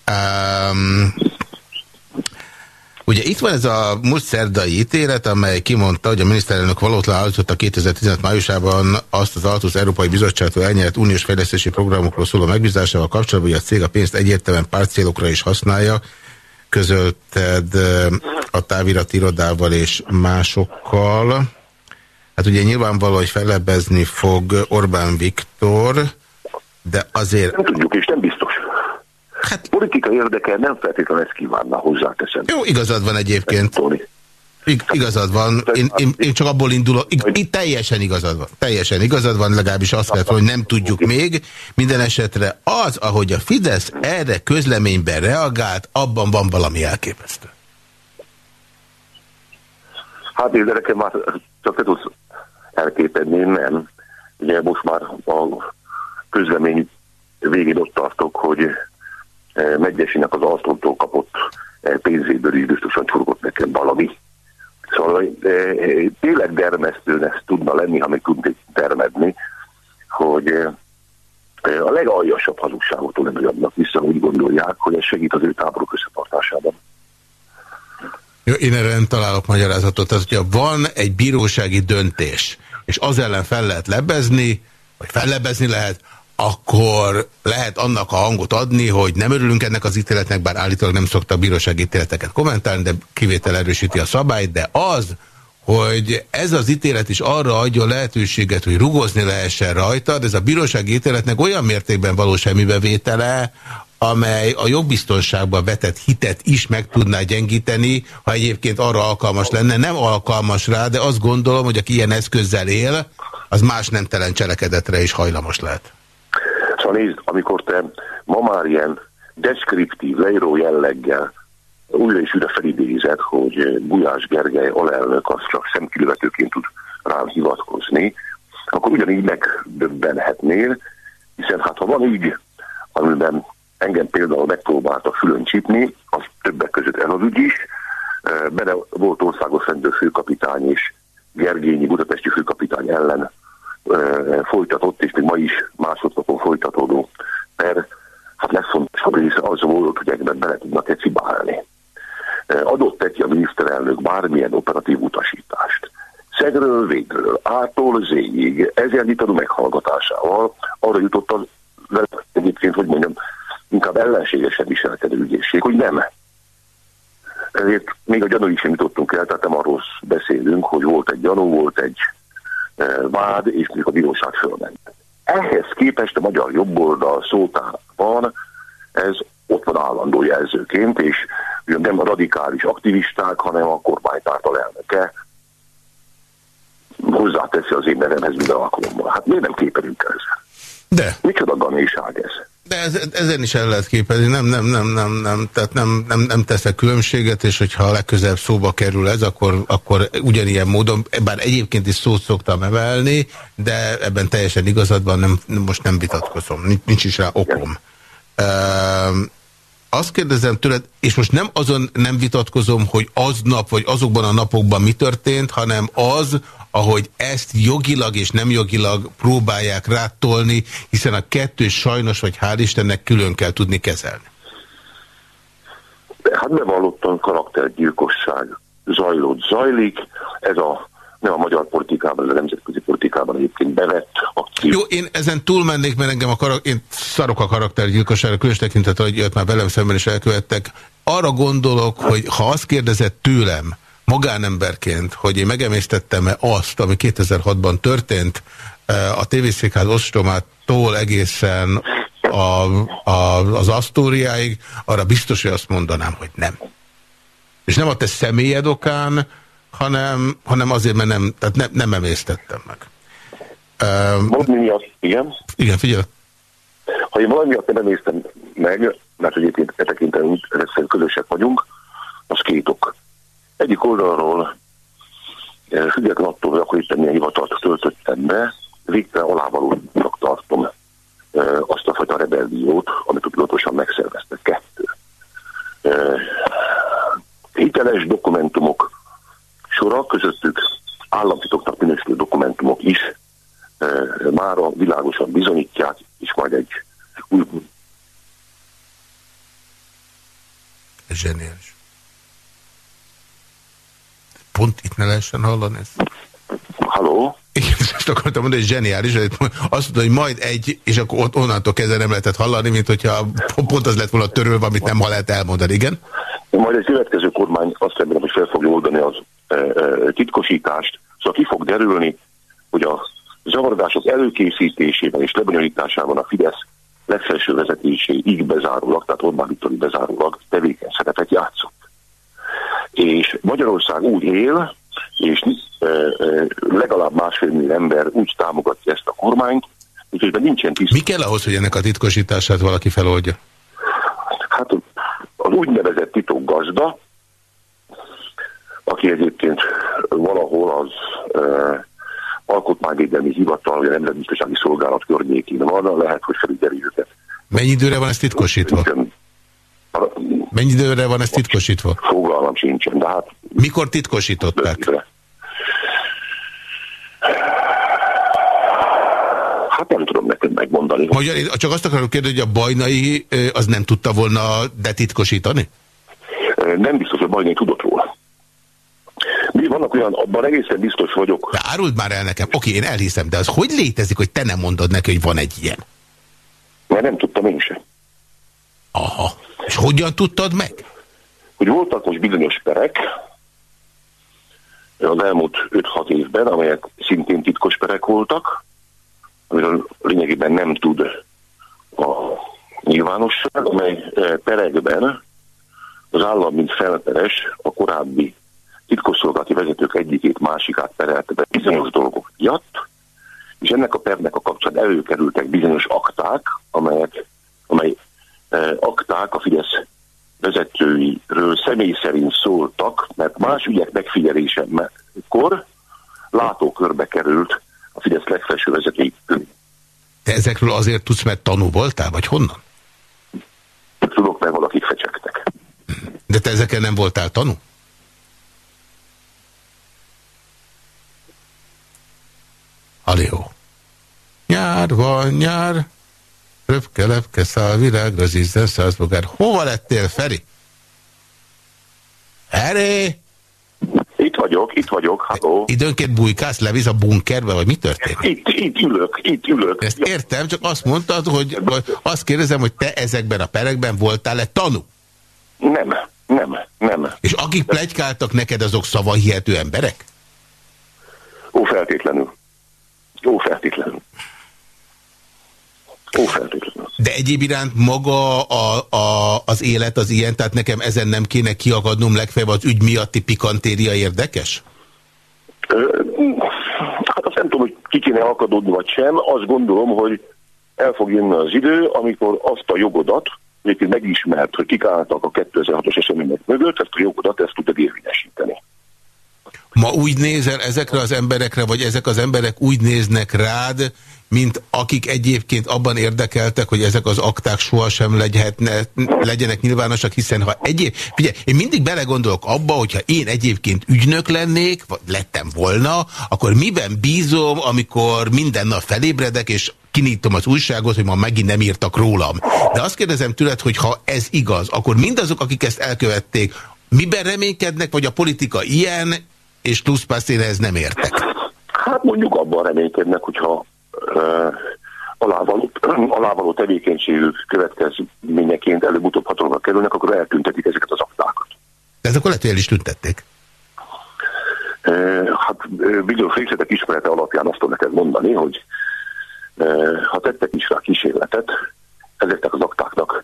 Um, Ugye itt van ez a múlt szerdai ítélet, amely kimondta, hogy a miniszterelnök valótlan állította 2015 májusában azt az Altus Európai Bizottságtól elnyert uniós fejlesztési programokról szóló megbízásával kapcsolatban, hogy a cég a pénzt egyértelműen pártcélokra is használja, közölted a távirati irodával és másokkal. Hát ugye nyilvánvaló, hogy felebezni fog Orbán Viktor, de azért... Nem tudjuk, és nem biztos. Hát, Politika érdeke nem feltétlenül ezt kívánna hozzáteszem. Jó, igazad van egyébként. Ig igazad van, én, én, én csak abból indulok, ig itt teljesen igazad van, teljesen igazad van, legalábbis azt lehet, hogy nem tudjuk még. Minden esetre az, ahogy a Fidesz erre közleményben reagált, abban van valami elképesztő. Hát én nekem már csak te tudsz elképedni, nem. Ugye most már a közlemény végén ott tartok, hogy eh, Megyesinek az Altontól kapott eh, pénzéből is biztosan csurgott nekem valami. Szóval eh, tényleg dermesztőnek tudna lenni, ha még tudnék dermedni, hogy a legaljasabb hazugságot olajadnak vissza, úgy gondolják, hogy ez segít az ő táborok összetartásában. Én erre nem találok magyarázatot. Tehát, hogyha van egy bírósági döntés, és az ellen fel lehet lebezni, vagy fellebezni lehet, akkor lehet annak a hangot adni, hogy nem örülünk ennek az ítéletnek, bár állítólag nem szoktak bírósági ítéleteket kommentálni, de kivétel erősíti a szabályt, de az, hogy ez az ítélet is arra adja lehetőséget, hogy rugozni lehessen rajta, de ez a bírósági ítéletnek olyan mértékben való semmibevétele, amely a jogbiztonságban vetett hitet is meg tudná gyengíteni, ha egyébként arra alkalmas lenne. Nem alkalmas rá, de azt gondolom, hogy aki ilyen eszközzel él, az más nemtelen cselekedetre is hajlamos lehet. Szóval nézd, amikor te ma már ilyen deskriptív, leíró jelleggel újra és újra felidézed, hogy Gulyás Gergely alelnök az csak szemkilövetőként tud rám hivatkozni, akkor ugyanígy megdöbbenhetnél, hiszen hát ha van ügy, amiben engem például megpróbáltak fülön csípni, az többek között ez az ügy is, bele volt országos rendőrfőkapitány és Gergényi budapesti főkapitány ellen folytatott, és még ma is másodnapon folytatódó per, hát legfontosabb része az volt, hogy egyben bele tudnak egy cibálni. Adott neki a miniszterelnök bármilyen operatív utasítást. Szegről végről, ától zéig, ezer tanú meghallgatásával arra jutott az egyébként, hogy mondjam, inkább ellenségesen viselkedő ügyészség, hogy nem. Ezért még a gyanúig sem jutottunk el, tehát nem arról beszélünk, hogy volt egy gyanú, volt egy vád, és még a bíróság fölment. Ehhez képest a magyar jobboldal szótában ez ott van állandó jelzőként, és nem a radikális aktivisták, hanem a kormánypárt elnöke hozzáteszi az én nevemhez minden alkalommal. Hát miért nem képerünk ezzel? De. Micsoda ganéság ez? De ez, ezen is el lehet képezni, nem, nem, nem, nem, nem, tehát nem, nem, nem teszek különbséget, és hogyha legközelebb szóba kerül ez, akkor, akkor ugyanilyen módon, bár egyébként is szót szoktam emelni, de ebben teljesen igazad van, nem, most nem vitatkozom, nincs, nincs is rá okom. Uh, azt kérdezem tőled, és most nem azon nem vitatkozom, hogy aznap vagy azokban a napokban mi történt, hanem az, ahogy ezt jogilag és nem jogilag próbálják rátolni, hiszen a kettő sajnos, vagy hál' Istennek külön kell tudni kezelni. Hát bevallottan karaktergyilkosság zajlott, zajlik. Ez a nem a magyar politikában, a nemzetközi politikában egyébként bevett akció. Jó, én ezen túlmennék, mert engem a karak én szarok a karaktergyilkosságra, különös tekintet, hogy jött már velem szemben is elkövettek. Arra gondolok, hogy ha azt kérdezett tőlem, magánemberként, hogy én megemésztettem-e azt, ami 2006-ban történt, e, a tévészékház ostromától egészen a, a, az Asztóriáig, arra biztos, hogy azt mondanám, hogy nem. És nem a te személyed okán, hanem, hanem azért, mert nem, tehát ne, nem emésztettem meg. Valami miatt, igen? Igen, figyelj. Ha én valami miatt nem emésztem meg, mert egyébként e tekintetben közösek vagyunk, az két ok. Egyik oldalról, eh, független attól, hogy akkor itt milyen hivatalt töltöttem be, végtelen alávalónak tartom eh, azt a fajta rebelliót, amit tudatosan megszerveztek. Kettő. Eh, hiteles dokumentumok sora, közöttük államtitoknak minősülő dokumentumok is mára világosan bizonyítják, és majd egy új... Zseniális pont itt ne lehessen hallani ezt? Halló? Igen, ezt akartam mondani, hogy zseniális, azt mondta, hogy majd egy, és akkor onnantól kezdve nem lehetett hallani, mint hogyha pont az lett volna törölve, amit nem lehet elmondani, igen? Majd egy következő kormány azt remélem, hogy fel fogja oldani az e, e, titkosítást, szóval ki fog derülni, hogy a zavarodások előkészítésében és lebonyolításában a Fidesz legfelső vezetésé így bezárólag, tehát Orbán Viktori bezárólag tevékeny szerepet játszott. és Magyarország úgy él, és legalább másfél millió ember úgy támogatja ezt a kormányt, miközben nincsen tisztán. Mi kell ahhoz, hogy ennek a titkosítását valaki feloldja? Hát az úgynevezett titokgazda, aki egyébként valahol az e, alkotmányvédelmi hivatal, vagy a Nemzetbiztonsági Szolgálat környékén van, lehet, hogy felügyeli őket. Mennyi időre van ez titkosítva? Mennyi időre van ez titkosítva? Fogalmam sincsen, de hát... Mikor titkosították? Hát nem tudom neked megmondani. Magyar, csak azt akarom kérdezni, hogy a bajnai az nem tudta volna detitkosítani? Nem biztos, hogy bajnai tudott róla. Mi vannak olyan, abban egészen biztos vagyok. De áruld már el nekem. Oké, én elhiszem, de az hogy létezik, hogy te nem mondod neki, hogy van egy ilyen? Mert nem tudtam én sem. Aha. És hogyan tudtad meg? Hogy voltak most bizonyos perek az elmúlt 5-6 évben, amelyek szintén titkos perek voltak, amiről lényegében nem tud a nyilvánosság, amely eh, perekben az állam, mint felperes, a korábbi titkosszolgálati vezetők egyikét, másikát perelte be bizonyos dolgok miatt, és ennek a pernek a kapcsán előkerültek bizonyos akták, amelyek, amely e, akták a Fidesz vezetőiről személy szerint szóltak, mert más ügyek megfigyelése megkor látókörbe került a Fidesz legfelső vezetői. Te ezekről azért tudsz, mert tanú voltál, vagy honnan? Tudok, mert valakik fecsegtek. De te ezeken nem voltál tanú? Alió. Nyár van, nyár. Röpke, lepke, száll, virágra, zizzen, százbogár. Hova lettél, Feri? Eré! Itt vagyok, itt vagyok, halló. Időnként bujkálsz, levisz a bunkerbe, vagy mi történik? Itt, itt ülök, itt ülök. Ezt értem, csak azt mondtad, hogy azt kérdezem, hogy te ezekben a perekben voltál-e tanú? Nem, nem, nem. És akik plegykáltak neked, azok szavahihető emberek? Ó, feltétlenül. Ó, feltétlenül. Ó, feltétlenül. De egyéb iránt maga a, a, az élet az ilyen, tehát nekem ezen nem kéne kiakadnom legfeljebb az ügy miatti pikantéria érdekes? hát azt nem tudom, hogy ki kéne akadódni vagy sem. Azt gondolom, hogy el fog jönni az idő, amikor azt a jogodat, egyébként megismert, hogy kik álltak a 2006-os események mögött, ezt a jogodat ezt tudod érvényesíteni. Ma úgy nézel ezekre az emberekre, vagy ezek az emberek úgy néznek rád, mint akik egyébként abban érdekeltek, hogy ezek az akták sohasem leghetne, legyenek nyilvánosak, hiszen ha egyéb... Figyelj, én mindig belegondolok abba, hogyha én egyébként ügynök lennék, vagy lettem volna, akkor miben bízom, amikor minden nap felébredek, és kinyitom az újságot, hogy ma megint nem írtak rólam. De azt kérdezem tőled, hogy ha ez igaz, akkor mindazok, akik ezt elkövették, miben reménykednek, vagy a politika ilyen, és plusz ez nem értek? Hát mondjuk abban reménykednek, hogyha uh, alávaló, alávaló tevékenységük következményeként előbb-utóbb hatalomra kerülnek, akkor eltüntetik ezeket az aktákat. De akkor lehet, hogy el is tüntették. Uh, hát bizonyos részletek ismerete alapján azt tudom neked mondani, hogy uh, ha tettek is rá kísérletet, ezeknek az aktáknak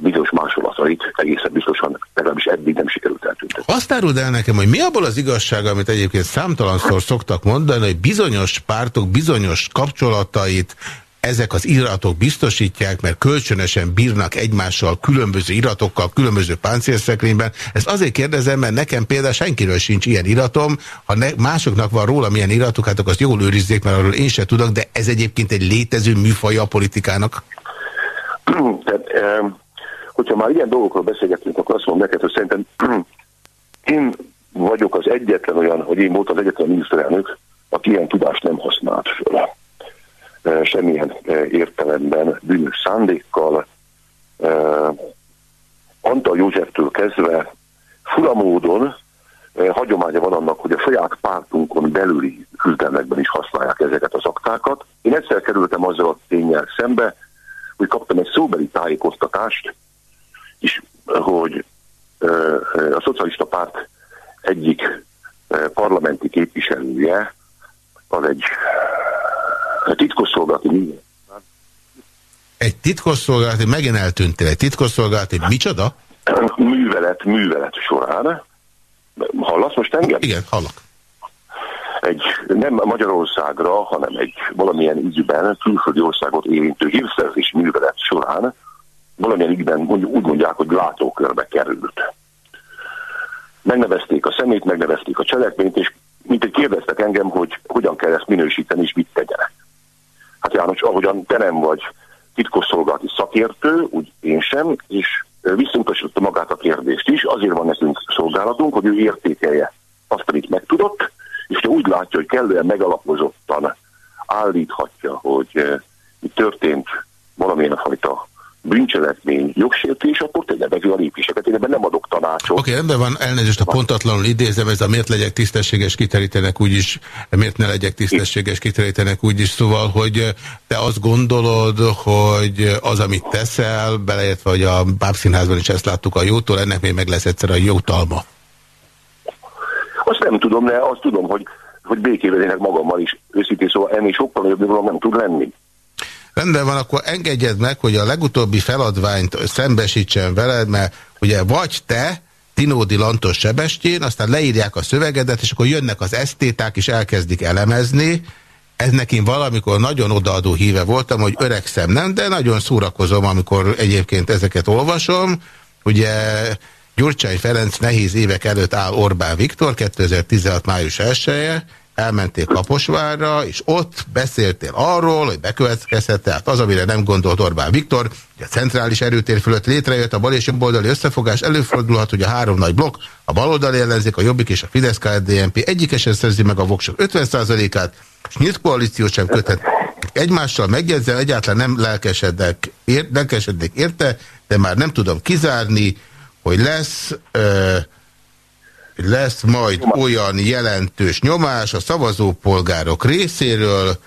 bizonyos másolatait egészen biztosan legalábbis eddig nem sikerült eltüntetni. Azt áruld el nekem, hogy mi abból az igazság, amit egyébként számtalanszor szoktak mondani, hogy bizonyos pártok bizonyos kapcsolatait ezek az iratok biztosítják, mert kölcsönösen bírnak egymással különböző iratokkal, különböző páncélszekrényben. Ezt azért kérdezem, mert nekem például senkiről sincs ilyen iratom. Ha ne, másoknak van róla milyen iratok, hát azt jól őrizzék, mert arról én se tudok, de ez egyébként egy létező műfaja a politikának. Tehát, hogyha már ilyen dolgokról beszélgetünk, akkor azt mondom neked, hogy szerintem én vagyok az egyetlen olyan, hogy én voltam az egyetlen miniszterelnök, aki ilyen tudást nem használt föl. Semmilyen értelemben bűnös szándékkal. Antal Józseftől kezdve furamódon hagyománya van annak, hogy a saját pártunkon belüli küzdelmekben is használják ezeket az aktákat. Én egyszer kerültem azzal a tényel szembe, hogy kaptam egy szóbeli tájékoztatást, és hogy a szocialista párt egyik parlamenti képviselője az egy titkosszolgálati. Egy titkosszolgálati, megint eltűntél, egy titkosszolgálati, micsoda? Művelet, művelet során Hallasz most engem? Igen, hallak. Egy nem Magyarországra, hanem egy valamilyen ügyben külföldi országot érintő hírszerzés művelet során valamilyen ügyben úgy mondják, hogy látókörbe került. Megnevezték a szemét, megnevezték a cselekményt, és mint egy kérdeztek engem, hogy hogyan kell ezt minősíteni, és mit tegyenek. Hát János, ahogyan te nem vagy titkosszolgálati szakértő, úgy én sem, és visszautasította magát a kérdést is, azért van nekünk szolgálatunk, hogy ő értékelje azt, amit megtudott, és ha úgy látja, hogy kellően megalapozottan állíthatja, hogy itt történt valamilyen fajta bűncselekmény, jogsértés, akkor tegye meg a lépéseket. Én ebben nem adok tanácsot. Oké, okay, rendben van, elnézést a pontatlanul idézem, ez a miért legyek tisztességes kiterítenek úgyis, miért ne legyek tisztességes kiterítenek úgyis, szóval, hogy te azt gondolod, hogy az, amit teszel, beleértve, hogy a Bábszínházban is ezt láttuk a jótól, ennek még meg lesz egyszer a jótalma. Azt nem tudom, de azt tudom, hogy, hogy békében ének magammal is. Őszintén szóval ennél sokkal nagyobb nem tud lenni. Rendben van, akkor engedjed meg, hogy a legutóbbi feladványt szembesítsen veled, mert ugye vagy te, Tinódi Lantos Sebestyén, aztán leírják a szövegedet, és akkor jönnek az esztéták, és elkezdik elemezni. Ez nekem valamikor nagyon odaadó híve voltam, hogy öregszem nem, de nagyon szórakozom, amikor egyébként ezeket olvasom. Ugye Gyurcsány Ferenc nehéz évek előtt áll Orbán Viktor, 2016. május 1 -e, elmentél Kaposvárra, és ott beszéltél arról, hogy bekövetkezhet, tehát az, amire nem gondolt Orbán Viktor, hogy a centrális erőtér fölött létrejött a bal és jobboldali összefogás, előfordulhat, hogy a három nagy blokk, a baloldali ellenzék, a Jobbik és a fidesz KDNP egyikesen szerzi meg a voksok 50%-át, és nyílt koalíciót sem köthet. Egymással megjegyzem, egyáltalán nem lelkesednek, ér, lelkesednek érte, de már nem tudom kizárni, hogy lesz... Ö, lesz majd olyan jelentős nyomás a szavazópolgárok részéről,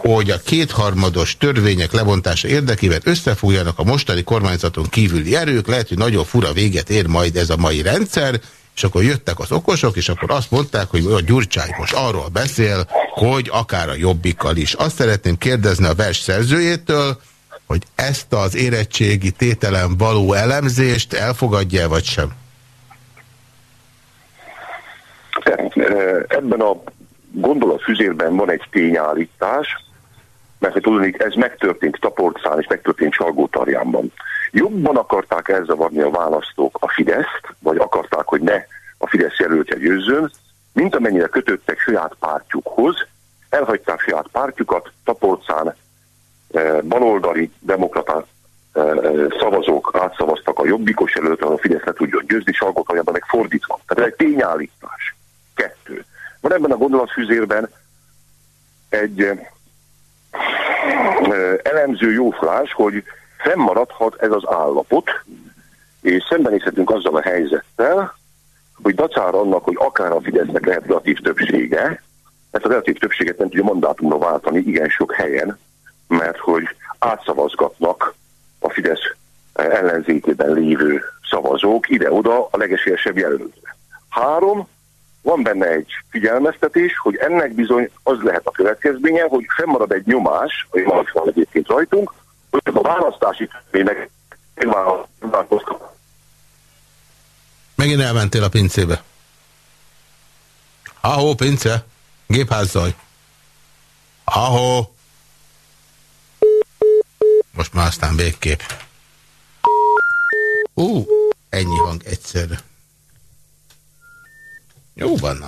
hogy a kétharmados törvények lebontása érdekében összefogjanak a mostani kormányzaton kívüli erők, lehet, hogy nagyon fura véget ér majd ez a mai rendszer, és akkor jöttek az okosok, és akkor azt mondták, hogy a Gyurcsány most arról beszél, hogy akár a jobbikkal is. Azt szeretném kérdezni a vers szerzőjétől, hogy ezt az érettségi tételen való elemzést elfogadja vagy sem? Ebben a gondolatfüzérben van egy tényállítás, mert hogy tudni, ez megtörtént Taporcán és megtörtént Salgótarjánban. Jobban akarták elzavarni a választók a Fideszt, vagy akarták, hogy ne a Fidesz jelöltje győzzön, mint amennyire kötöttek saját pártjukhoz, elhagyták saját pártjukat, Taporcán baloldali demokrata szavazók átszavaztak a jobbikos előtt, a Fidesz ne tudjon győzni, Salgótarjánban meg fordítva. Tehát ez egy tényállítás. Kettő. Van ebben a gondolatfűzérben egy elemző jóslás, hogy fennmaradhat ez az állapot, és szembenézhetünk azzal a helyzettel, hogy dacára annak, hogy akár a Fidesznek lehet relatív többsége, ezt a relatív többséget nem tudja mandátumra váltani igen sok helyen, mert hogy átszavazgatnak a Fidesz ellenzékében lévő szavazók ide-oda a legesélyesebb jelöltre. Három, van benne egy figyelmeztetés, hogy ennek bizony az lehet a következménye, hogy fennmarad egy nyomás, hogy van egyébként rajtunk, hogy a választási törvénynek megváltoztak. Megint elmentél a pincébe. Ahó, pince. Gépházzaj. Ahó. Most már aztán végképp. Ú, ennyi hang egyszerre. Jó van.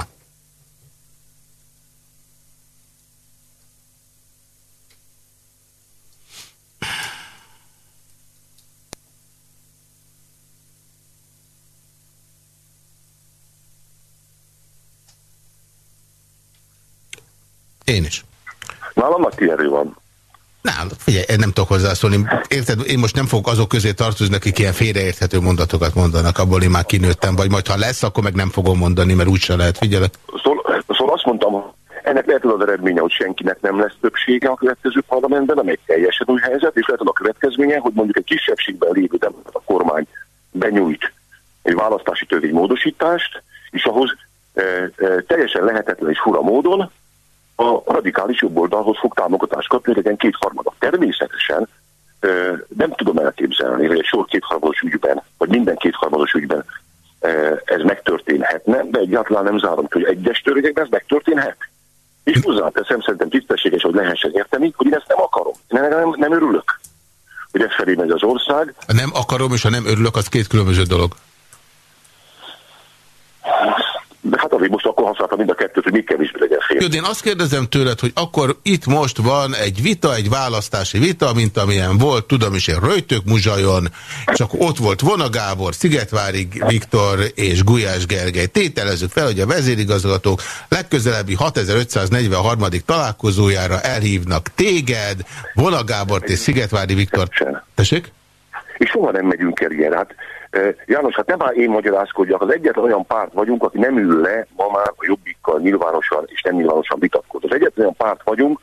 Én is. Nálam nagy kierő van. Nem, figyelj, nem tudok hozzászólni. Érted, én most nem fogok azok közé tartozni, akik ilyen félreérthető mondatokat mondanak, abból én már kinőttem, vagy majd ha lesz, akkor meg nem fogom mondani, mert úgyse lehet, figyelek. Szóval, szóval azt mondtam, ennek lehet az eredménye, hogy senkinek nem lesz többsége a következő parlamentben, nem egy teljesen új helyzet, és lehet a következménye, hogy mondjuk egy kisebbségben lévő a kormány benyújt egy választási törvénymódosítást, és ahhoz e, e, teljesen lehetetlen és fura módon a radikális jobboldalhoz fog támogatást kapni, legyen kétharmadak. Természetesen nem tudom elképzelni, hogy egy sor kétharmados ügyben, vagy minden kétharmados ügyben ez megtörténhetne, de egyáltalán nem zárom hogy egyes törvényekben ez megtörténhet. És hozzáteszem, szerintem tisztességes, hogy lehessen érteni, hogy én ezt nem akarom. Én nem, nem örülök, hogy ez felé megy az ország. A nem akarom és a nem örülök, az két különböző dolog. De hát azért most akkor használtam mind a kettőt, hogy még kevésbé legyen fél. Jó, én azt kérdezem tőled, hogy akkor itt most van egy vita, egy választási vita, mint amilyen volt, tudom is, én Röjtök Muzsajon, csak ott volt Vona Gábor, Szigetvári Viktor és Gulyás Gergely. Tételezzük fel, hogy a vezérigazgatók legközelebbi 6543. találkozójára elhívnak téged, Vona Gábort és Szigetvári Viktor. Tessék? És soha nem megyünk el ilyen. Hát János, hát nem már én magyarázkodjak, az egyetlen olyan párt vagyunk, aki nem ül le ma már a jobbikkal nyilvánosan és nem nyilvánosan vitatkozott. Az egyetlen olyan párt vagyunk,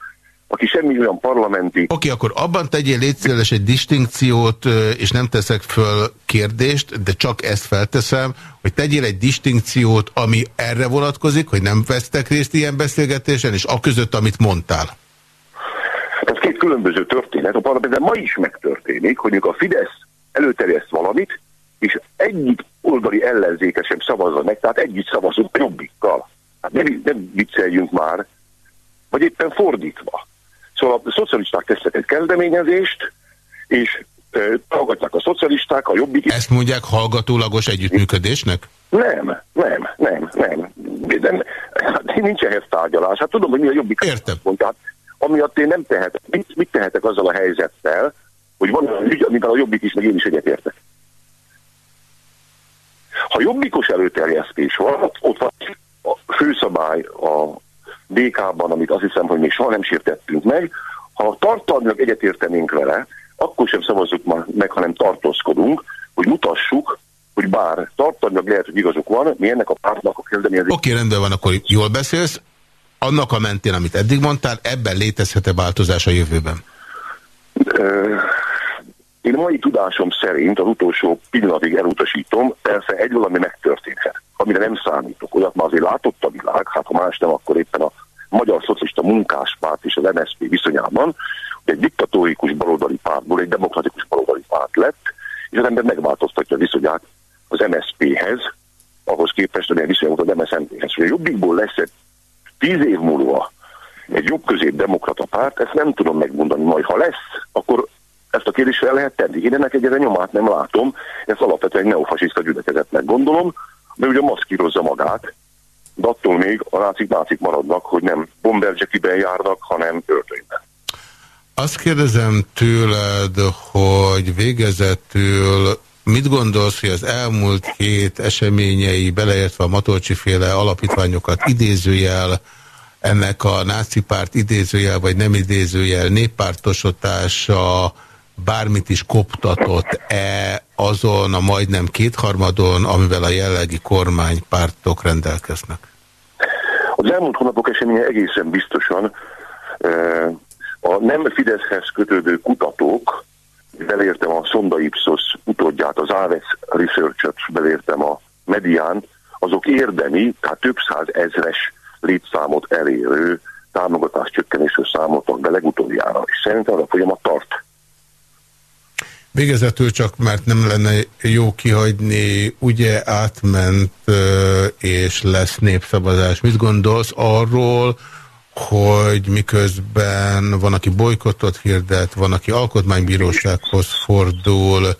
aki semmi olyan parlamenti... Oké, okay, akkor abban tegyél létszéles egy distinkciót, és nem teszek föl kérdést, de csak ezt felteszem, hogy tegyél egy distinkciót, ami erre vonatkozik, hogy nem vesztek részt ilyen beszélgetésen, és a között, amit mondtál. Ez két különböző történet. A parlamentben ma is megtörténik, hogy a Fidesz előterjeszt valamit, és egyik oldali ellenzéke sem szavazza meg, tehát együtt szavazunk a jobbikkal. Hát nem, nem vicceljünk már, vagy éppen fordítva. Szóval a szocialisták tesznek egy kezdeményezést, és hallgatják a szocialisták, a jobbik... Ezt mondják hallgatólagos együttműködésnek? Nem, nem, nem, nem. nem hát nincs ehhez tárgyalás. Hát tudom, hogy mi a jobbik. Értem. Mondja, hát, amiatt én nem tehetek. Mit, mit tehetek azzal a helyzettel, hogy van olyan ügy, amivel a jobbik is, meg én is egyetértek. Ha jobbikos előterjesztés van, ott van a főszabály a DK-ban, amit azt hiszem, hogy még soha nem sértettünk meg, ha tartalmilag egyetértenénk vele, akkor sem szavazzuk meg, hanem tartózkodunk, hogy mutassuk, hogy bár tartalmilag lehet, hogy igazuk van, mi ennek a pártnak a kezdeményezés. Oké, okay, rendben van, akkor jól beszélsz. Annak a mentén, amit eddig mondtál, ebben létezhet-e változás a jövőben? Én mai tudásom szerint az utolsó pillanatig elutasítom, persze egy valami megtörténhet, amire nem számítok. Olyat már azért látott a világ, hát ha más nem, akkor éppen a Magyar Szocialista Munkáspárt és az MSZP viszonyában, hogy egy diktatórikus baloldali pártból egy demokratikus baloldali párt lett, és az ember megváltoztatja a viszonyát az MSZP-hez, ahhoz képest, hogy viszonyat az MSZNP-hez. Hogy a jobbikból lesz egy tíz év múlva egy jobb közép demokrata párt, ezt nem tudom megmondani, majd ha lesz, akkor ezt a kérdést fel lehet tenni. Én ennek egyre nyomát nem látom, ezt alapvetően neofasiszta gyülekezetnek gondolom, de ugye maszkírozza magát, de attól még a nácik nácik maradnak, hogy nem bomberjackiben járnak, hanem öltönyben. Azt kérdezem tőled, hogy végezetül mit gondolsz, hogy az elmúlt hét eseményei, beleértve a Matolcsi féle alapítványokat idézőjel, ennek a náci párt idézőjel, vagy nem idézőjel néppártosotása, bármit is koptatott-e azon a majdnem kétharmadon, amivel a jellegi kormánypártok rendelkeznek? Az elmúlt hónapok eseménye egészen biztosan e, a nem Fideszhez kötődő kutatók, belértem a Sonda Ipsos utódját, az Aves Research-et, belértem a Medián, azok érdemi, tehát több száz ezres létszámot elérő támogatás csökkenésről számoltak be legutóbbiára, és szerintem a folyamat tart. Végezetül csak, mert nem lenne jó kihagyni, ugye átment és lesz népszavazás. Mit gondolsz arról, hogy miközben van, aki bolykottot hirdet, van, aki alkotmánybírósághoz fordul,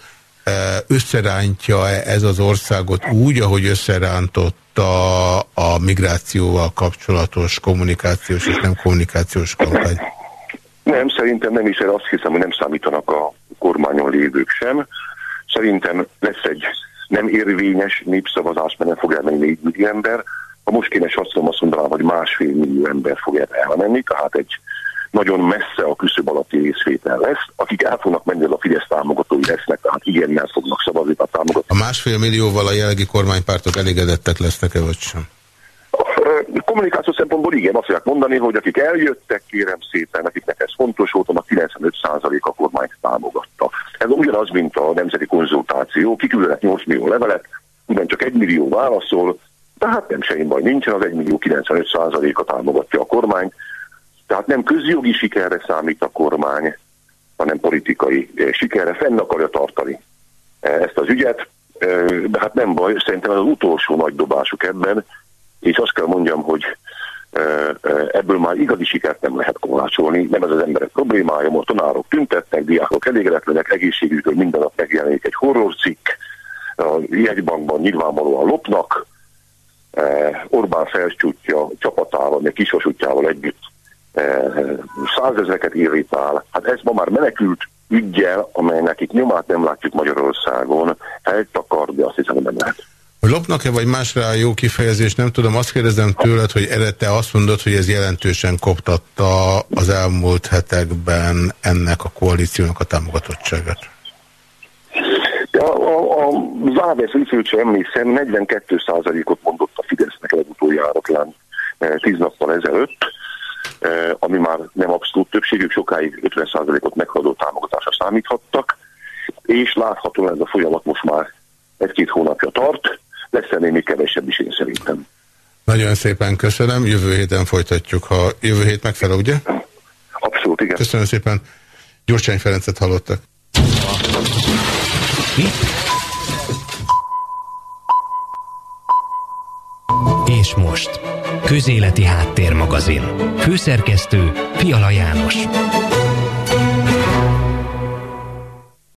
összerántja -e ez az országot úgy, ahogy összerántotta a migrációval kapcsolatos kommunikációs és nem kommunikációs kampány? Nem, szerintem nem is, azt hiszem, hogy nem számítanak a kormányon lévők sem. Szerintem lesz egy nem érvényes népszavazás, mert nem fog elmenni 4 millió ember. Ha most kéne satszom, azt mondanám, hogy másfél millió ember fog elmenni, tehát egy nagyon messze a küszöb alatti részvétel lesz. Akik el fognak menni, az a Fidesz támogatói lesznek, tehát ilyennel fognak szavazni a támogatói. A másfél millióval a jelenlegi kormánypártok elégedettek lesznek-e, vagy sem? Kommunikáció szempontból igen, azt fogják mondani, hogy akik eljöttek, kérem szépen, akiknek ez fontos volt, a 95% a kormányt támogatta. Ez ugyanaz, mint a nemzeti konzultáció, kiküldenek 8 millió levelet, ugyancsak 1 millió válaszol, de hát nem semmi baj nincsen, az 1 millió 95%-a támogatja a kormányt, tehát nem közjogi sikerre számít a kormány, hanem politikai sikerre fenn akarja tartani ezt az ügyet. de hát nem baj, szerintem az utolsó nagy dobásuk ebben, és azt kell mondjam, hogy ebből már igazi sikert nem lehet kovácsolni, nem ez az emberek problémája, most tanárok tüntetnek, diákok elégedetlenek, egészségükről minden nap megjelenik egy horrorcikk, a jegybankban nyilvánvalóan lopnak, Orbán felcsútja csapatával, meg kisvasútjával együtt százezreket irritál. Hát ez ma már menekült ügyjel, amelynek itt nyomát nem látjuk Magyarországon, eltakar, de azt hiszem, nem lehet. Lopnak-e, vagy másra a jó kifejezés, nem tudom. Azt kérdezem tőled, hogy eredete azt mondod, hogy ez jelentősen koptatta az elmúlt hetekben ennek a koalíciónak a támogatottságát. A, a, a Závesz ügyfőt emlékszem, 42 ot mondott a Fidesznek legutoljára talán 10 eh, nappal ezelőtt, eh, ami már nem abszolút többségük, sokáig 50 ot meghaladó támogatásra számíthattak, és láthatóan ez a folyamat most már egy-két hónapja tart, lesz némi kevesebb is én szerintem. Nagyon szépen köszönöm, jövő héten folytatjuk, ha jövő hét megfelel, ugye? Abszolút, igen. Köszönöm szépen. Gyurcsány Ferencet hallottak. És most, Közéleti Háttérmagazin. Főszerkesztő Fiala János.